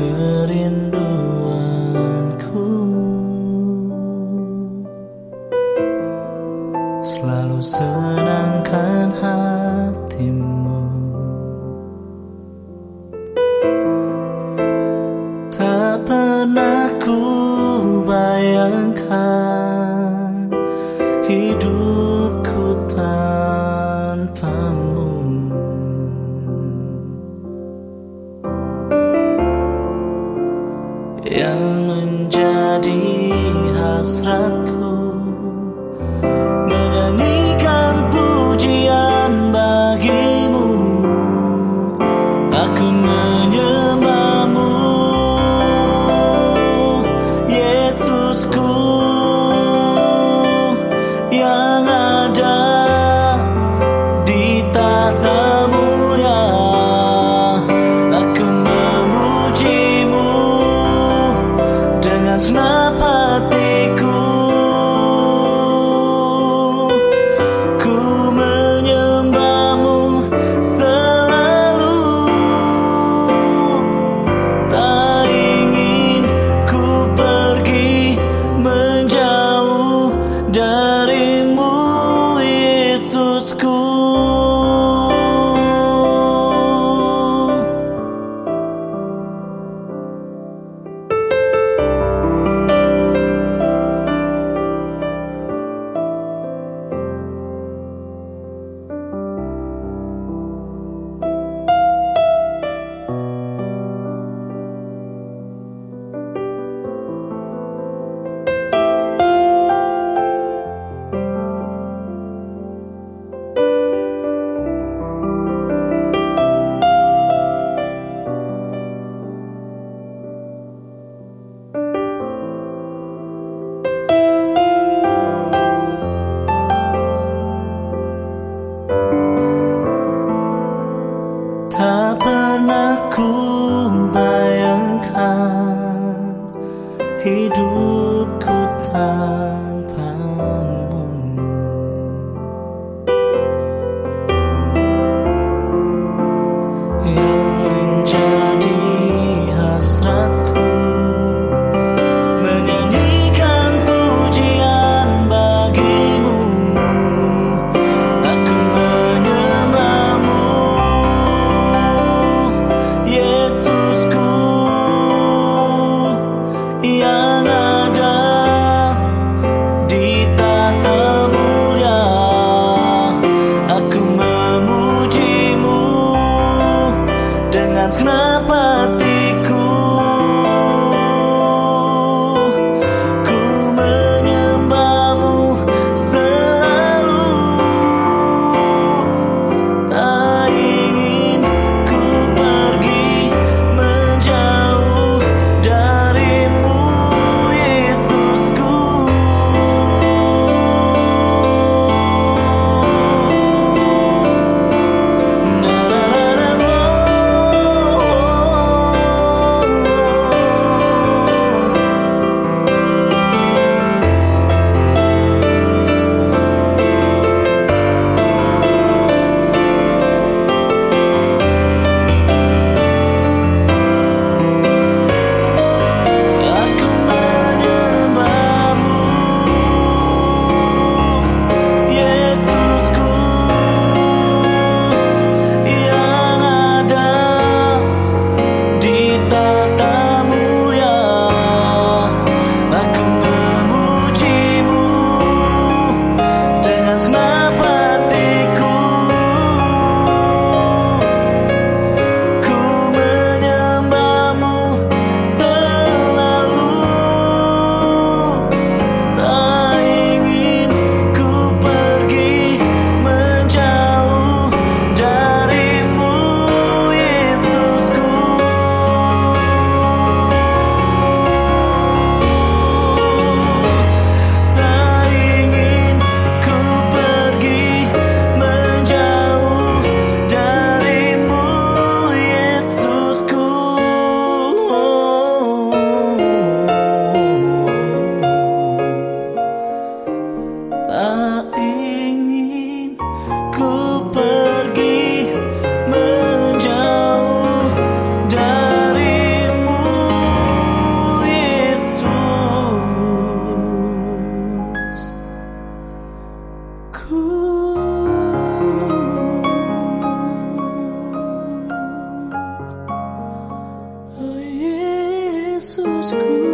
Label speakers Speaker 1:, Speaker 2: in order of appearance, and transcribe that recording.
Speaker 1: Kerinduanku. Selalu senangkan hatimu. Tak pernah ku bayangkan hidupku hasratku tak Jesús
Speaker 2: cool.